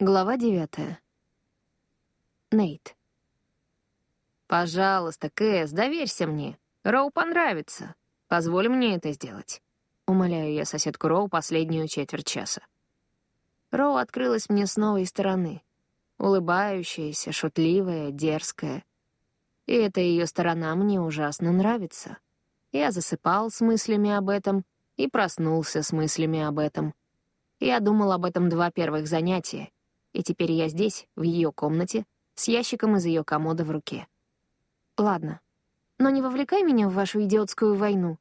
Глава девятая. Нейт. «Пожалуйста, Кэс, доверься мне. Роу понравится. Позволь мне это сделать». Умоляю я соседку Роу последнюю четверть часа. Роу открылась мне с новой стороны. Улыбающаяся, шутливая, дерзкая. И эта ее сторона мне ужасно нравится. Я засыпал с мыслями об этом и проснулся с мыслями об этом. Я думал об этом два первых занятия, и теперь я здесь, в ее комнате, с ящиком из ее комода в руке. Ладно, но не вовлекай меня в вашу идиотскую войну.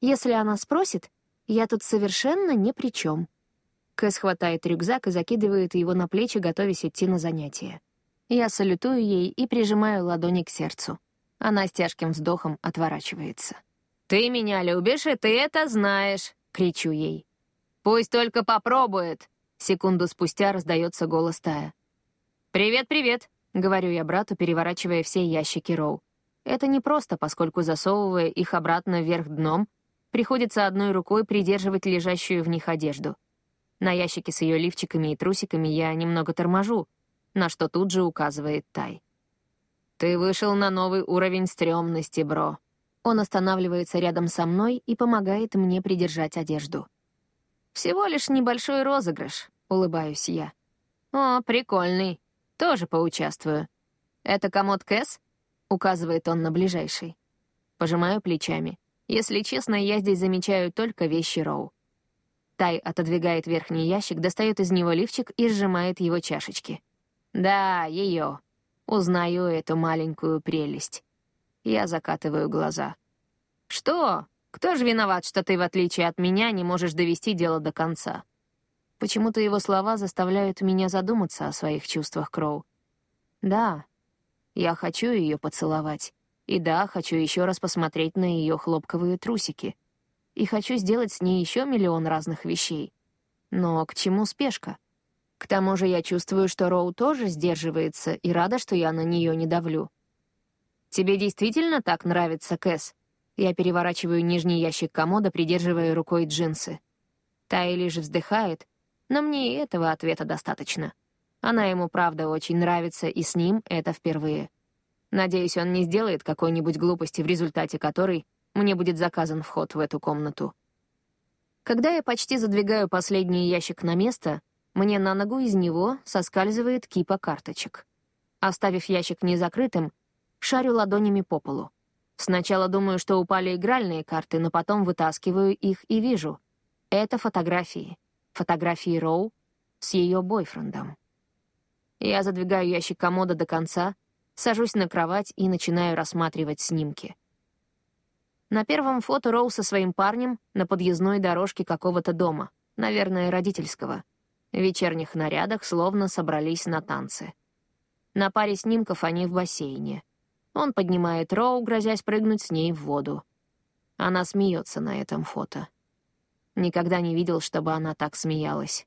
Если она спросит, я тут совершенно ни при чем. Кэс хватает рюкзак и закидывает его на плечи, готовясь идти на занятия. Я салютую ей и прижимаю ладони к сердцу. Она с тяжким вздохом отворачивается. «Ты меня любишь, и ты это знаешь!» — кричу ей. «Пусть только попробует!» Секунду спустя раздается голос Тая. «Привет, привет!» — говорю я брату, переворачивая все ящики Роу. Это непросто, поскольку, засовывая их обратно вверх дном, приходится одной рукой придерживать лежащую в них одежду. На ящике с ее лифчиками и трусиками я немного торможу, на что тут же указывает Тай. «Ты вышел на новый уровень стрёмности, бро». Он останавливается рядом со мной и помогает мне придержать одежду. «Всего лишь небольшой розыгрыш», — улыбаюсь я. «О, прикольный. Тоже поучаствую. Это комод Кэс?» — указывает он на ближайший. Пожимаю плечами. Если честно, я здесь замечаю только вещи Роу. Тай отодвигает верхний ящик, достает из него лифчик и сжимает его чашечки. Да, ее. Узнаю эту маленькую прелесть. Я закатываю глаза. Что? Кто же виноват, что ты, в отличие от меня, не можешь довести дело до конца? Почему-то его слова заставляют меня задуматься о своих чувствах, Кроу. Да, я хочу ее поцеловать. И да, хочу еще раз посмотреть на ее хлопковые трусики. И хочу сделать с ней еще миллион разных вещей. Но к чему спешка? К тому же я чувствую, что Роу тоже сдерживается и рада, что я на нее не давлю. «Тебе действительно так нравится, Кэс?» Я переворачиваю нижний ящик комода, придерживая рукой джинсы. Тай лишь вздыхает, но мне и этого ответа достаточно. Она ему, правда, очень нравится, и с ним это впервые. Надеюсь, он не сделает какой-нибудь глупости, в результате которой мне будет заказан вход в эту комнату. Когда я почти задвигаю последний ящик на место, мне на ногу из него соскальзывает кипа карточек. Оставив ящик незакрытым, шарю ладонями по полу. Сначала думаю, что упали игральные карты, но потом вытаскиваю их и вижу. Это фотографии. Фотографии Роу с ее бойфрендом. Я задвигаю ящик комода до конца, сажусь на кровать и начинаю рассматривать снимки. На первом фото Роу со своим парнем на подъездной дорожке какого-то дома, наверное, родительского. В вечерних нарядах словно собрались на танцы. На паре снимков они в бассейне. Он поднимает Роу, грозясь прыгнуть с ней в воду. Она смеется на этом фото. Никогда не видел, чтобы она так смеялась.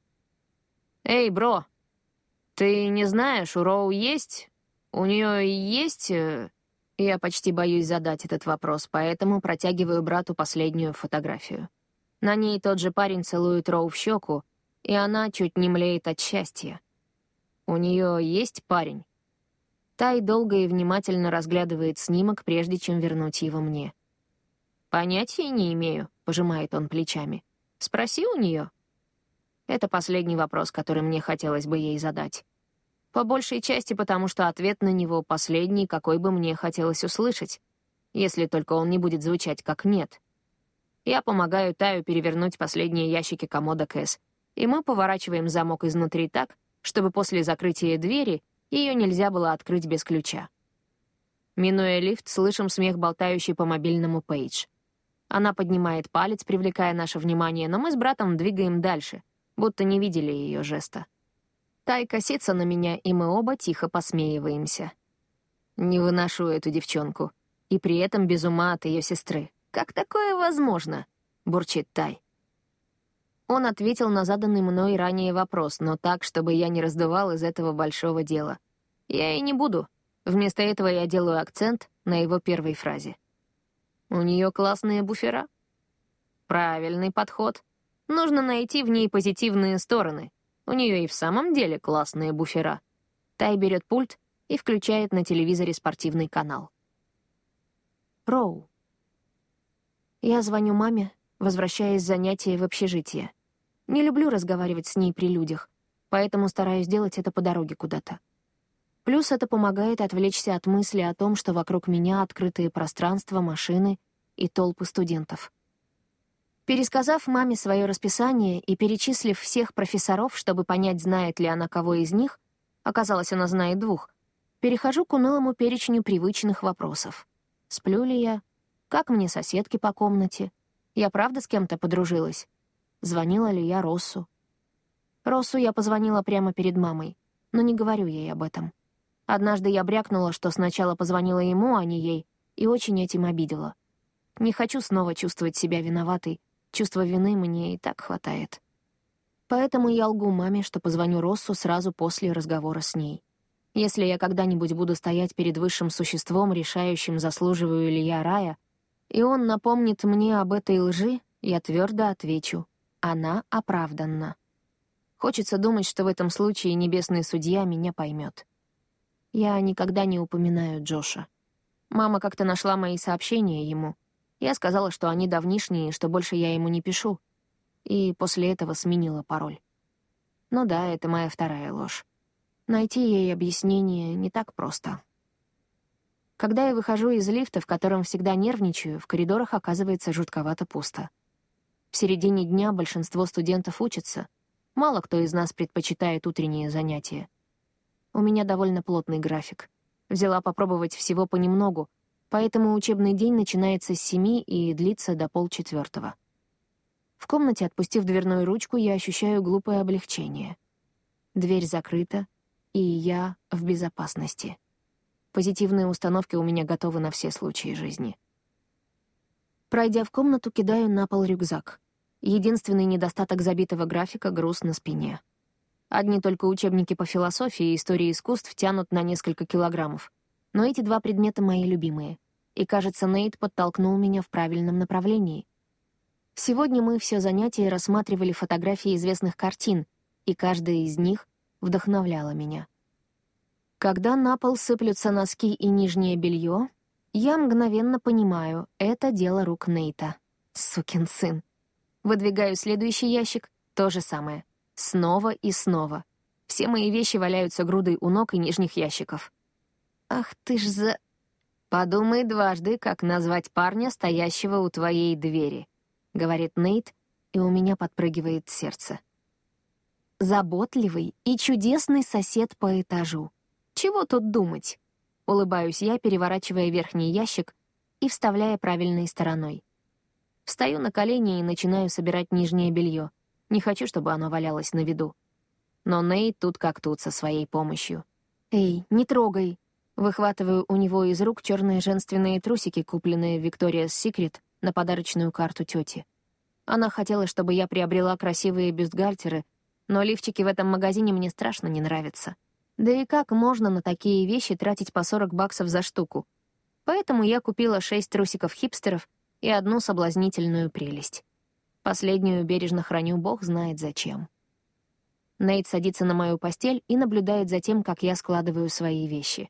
«Эй, бро, ты не знаешь, у Роу есть? У нее есть...» э, Я почти боюсь задать этот вопрос, поэтому протягиваю брату последнюю фотографию. На ней тот же парень целует Роу в щеку, и она чуть не млеет от счастья. У нее есть парень. Тай долго и внимательно разглядывает снимок, прежде чем вернуть его мне. «Понятия не имею», — пожимает он плечами. «Спроси у нее». Это последний вопрос, который мне хотелось бы ей задать. По большей части потому, что ответ на него последний, какой бы мне хотелось услышать, если только он не будет звучать как «нет». Я помогаю Таю перевернуть последние ящики комода Кэс, и мы поворачиваем замок изнутри так, чтобы после закрытия двери ее нельзя было открыть без ключа. Минуя лифт, слышим смех, болтающий по мобильному Пейдж. Она поднимает палец, привлекая наше внимание, но мы с братом двигаем дальше, будто не видели ее жеста. Тай косится на меня, и мы оба тихо посмеиваемся. Не выношу эту девчонку. И при этом без ума от ее сестры. «Как такое возможно?» — бурчит Тай. Он ответил на заданный мной ранее вопрос, но так, чтобы я не раздувал из этого большого дела. Я и не буду. Вместо этого я делаю акцент на его первой фразе. У нее классные буфера. Правильный подход. Нужно найти в ней позитивные стороны. У нее и в самом деле классные буфера. Тай берет пульт и включает на телевизоре спортивный канал. Роу. Я звоню маме, возвращаясь с занятия в общежитие. Не люблю разговаривать с ней при людях, поэтому стараюсь делать это по дороге куда-то. Плюс это помогает отвлечься от мысли о том, что вокруг меня открытые пространства, машины и толпы студентов. Пересказав маме свое расписание и перечислив всех профессоров, чтобы понять, знает ли она кого из них, оказалось, она знает двух, перехожу к унылому перечню привычных вопросов. Сплю ли я? Как мне соседки по комнате? Я правда с кем-то подружилась? Звонила ли я Россу? Россу я позвонила прямо перед мамой, но не говорю ей об этом. Однажды я брякнула, что сначала позвонила ему, а не ей, и очень этим обидела. Не хочу снова чувствовать себя виноватой, чувства вины мне и так хватает. Поэтому я лгу маме, что позвоню Россу сразу после разговора с ней. Если я когда-нибудь буду стоять перед высшим существом, решающим, заслуживаю ли я рая, и он напомнит мне об этой лжи, я твердо отвечу она оправданна. Хочется думать, что в этом случае небесный судья меня поймет. Я никогда не упоминаю Джоша. Мама как-то нашла мои сообщения ему. Я сказала, что они давнишние, что больше я ему не пишу. И после этого сменила пароль. Ну да, это моя вторая ложь. Найти ей объяснение не так просто. Когда я выхожу из лифта, в котором всегда нервничаю, в коридорах оказывается жутковато пусто. В середине дня большинство студентов учатся. Мало кто из нас предпочитает утренние занятия. У меня довольно плотный график. Взяла попробовать всего понемногу, поэтому учебный день начинается с семи и длится до полчетвертого. В комнате, отпустив дверную ручку, я ощущаю глупое облегчение. Дверь закрыта, и я в безопасности. Позитивные установки у меня готовы на все случаи жизни. Пройдя в комнату, кидаю на пол рюкзак. Единственный недостаток забитого графика — груз на спине. Одни только учебники по философии и истории искусств тянут на несколько килограммов. Но эти два предмета мои любимые. И, кажется, Нейт подтолкнул меня в правильном направлении. Сегодня мы все занятия рассматривали фотографии известных картин, и каждая из них вдохновляла меня. Когда на пол сыплются носки и нижнее белье, я мгновенно понимаю, это дело рук Нейта. Сукин сын. Выдвигаю следующий ящик, то же самое. Снова и снова. Все мои вещи валяются грудой у ног и нижних ящиков. Ах ты ж за... Подумай дважды, как назвать парня, стоящего у твоей двери, — говорит Нейт, и у меня подпрыгивает сердце. Заботливый и чудесный сосед по этажу. Чего тут думать? Улыбаюсь я, переворачивая верхний ящик и вставляя правильной стороной. Встаю на колени и начинаю собирать нижнее белье. Не хочу, чтобы оно валялось на виду. Но Нейт тут как тут со своей помощью. «Эй, не трогай!» Выхватываю у него из рук черные женственные трусики, купленные в Victoria's Secret на подарочную карту тети. Она хотела, чтобы я приобрела красивые бюстгальтеры, но лифчики в этом магазине мне страшно не нравятся. Да и как можно на такие вещи тратить по 40 баксов за штуку? Поэтому я купила шесть трусиков-хипстеров и одну соблазнительную прелесть. Последнюю бережно храню бог знает зачем. Нейт садится на мою постель и наблюдает за тем, как я складываю свои вещи.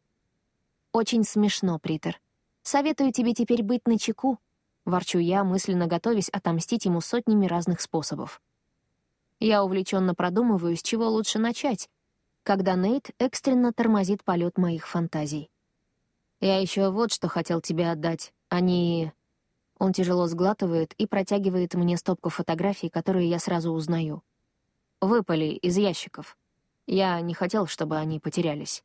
«Очень смешно, Притер. Советую тебе теперь быть начеку», — ворчу я, мысленно готовясь отомстить ему сотнями разных способов. Я увлеченно продумываю, с чего лучше начать, когда Нейт экстренно тормозит полет моих фантазий. «Я еще вот что хотел тебе отдать. Они...» Он тяжело сглатывает и протягивает мне стопку фотографий, которые я сразу узнаю. Выпали из ящиков. Я не хотел, чтобы они потерялись.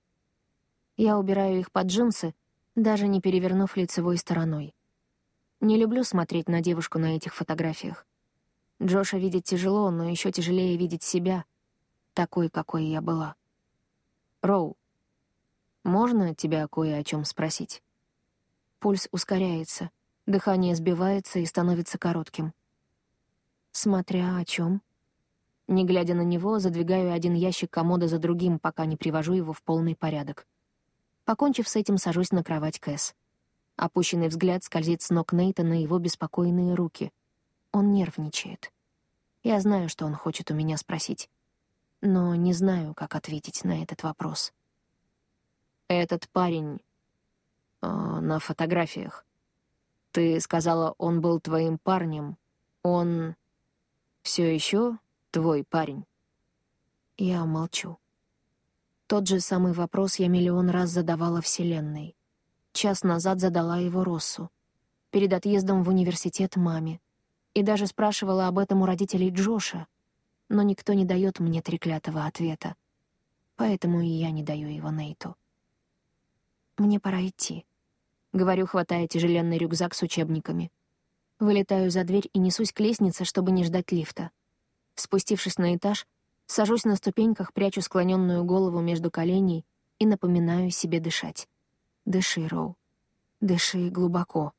Я убираю их под джинсы, даже не перевернув лицевой стороной. Не люблю смотреть на девушку на этих фотографиях. Джоша видеть тяжело, но еще тяжелее видеть себя, такой, какой я была. «Роу, можно тебя кое о чем спросить?» Пульс ускоряется, дыхание сбивается и становится коротким. Смотря о чем. Не глядя на него, задвигаю один ящик комода за другим, пока не привожу его в полный порядок. Покончив с этим, сажусь на кровать Кэс. Опущенный взгляд скользит с ног Нейта на его беспокойные руки. Он нервничает. Я знаю, что он хочет у меня спросить. но не знаю, как ответить на этот вопрос. «Этот парень э, на фотографиях. Ты сказала, он был твоим парнем. Он все еще твой парень?» Я молчу. Тот же самый вопрос я миллион раз задавала Вселенной. Час назад задала его Россу. Перед отъездом в университет маме. И даже спрашивала об этом у родителей Джоша. Но никто не дает мне треклятого ответа. Поэтому и я не даю его Нейту. «Мне пора идти», — говорю, хватая тяжеленный рюкзак с учебниками. Вылетаю за дверь и несусь к лестнице, чтобы не ждать лифта. Спустившись на этаж, Сажусь на ступеньках, прячу склоненную голову между коленей и напоминаю себе дышать. Дыши, Роу. Дыши глубоко.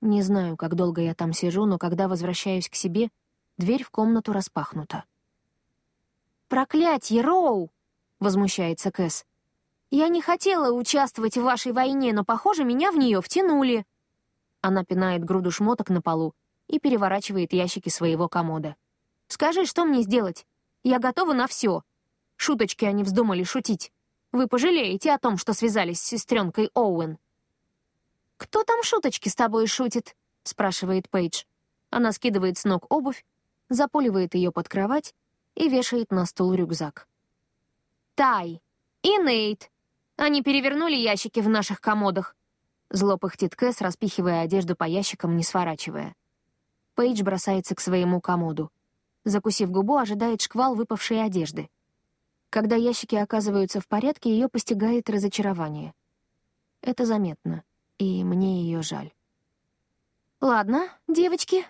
Не знаю, как долго я там сижу, но когда возвращаюсь к себе, дверь в комнату распахнута. «Проклятье, Роу!» — возмущается Кэс. «Я не хотела участвовать в вашей войне, но, похоже, меня в нее втянули». Она пинает груду шмоток на полу и переворачивает ящики своего комода. «Скажи, что мне сделать? Я готова на все. Шуточки они вздумали шутить. Вы пожалеете о том, что связались с сестренкой Оуэн. «Кто там шуточки с тобой шутит?» — спрашивает Пейдж. Она скидывает с ног обувь, запуливает ее под кровать и вешает на стул рюкзак. «Тай и Нейт. Они перевернули ящики в наших комодах». Зло пыхтит Кэс, распихивая одежду по ящикам, не сворачивая. Пейдж бросается к своему комоду — Закусив губу, ожидает шквал выпавшей одежды. Когда ящики оказываются в порядке, ее постигает разочарование. Это заметно, и мне ее жаль. «Ладно, девочки,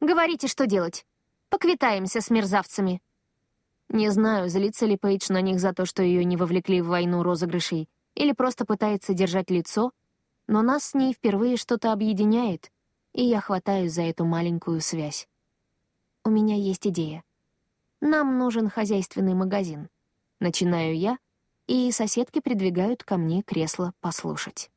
говорите, что делать. Поквитаемся с мерзавцами». Не знаю, злится ли Пейдж на них за то, что ее не вовлекли в войну розыгрышей, или просто пытается держать лицо, но нас с ней впервые что-то объединяет, и я хватаюсь за эту маленькую связь. У меня есть идея. Нам нужен хозяйственный магазин. Начинаю я, и соседки придвигают ко мне кресло послушать.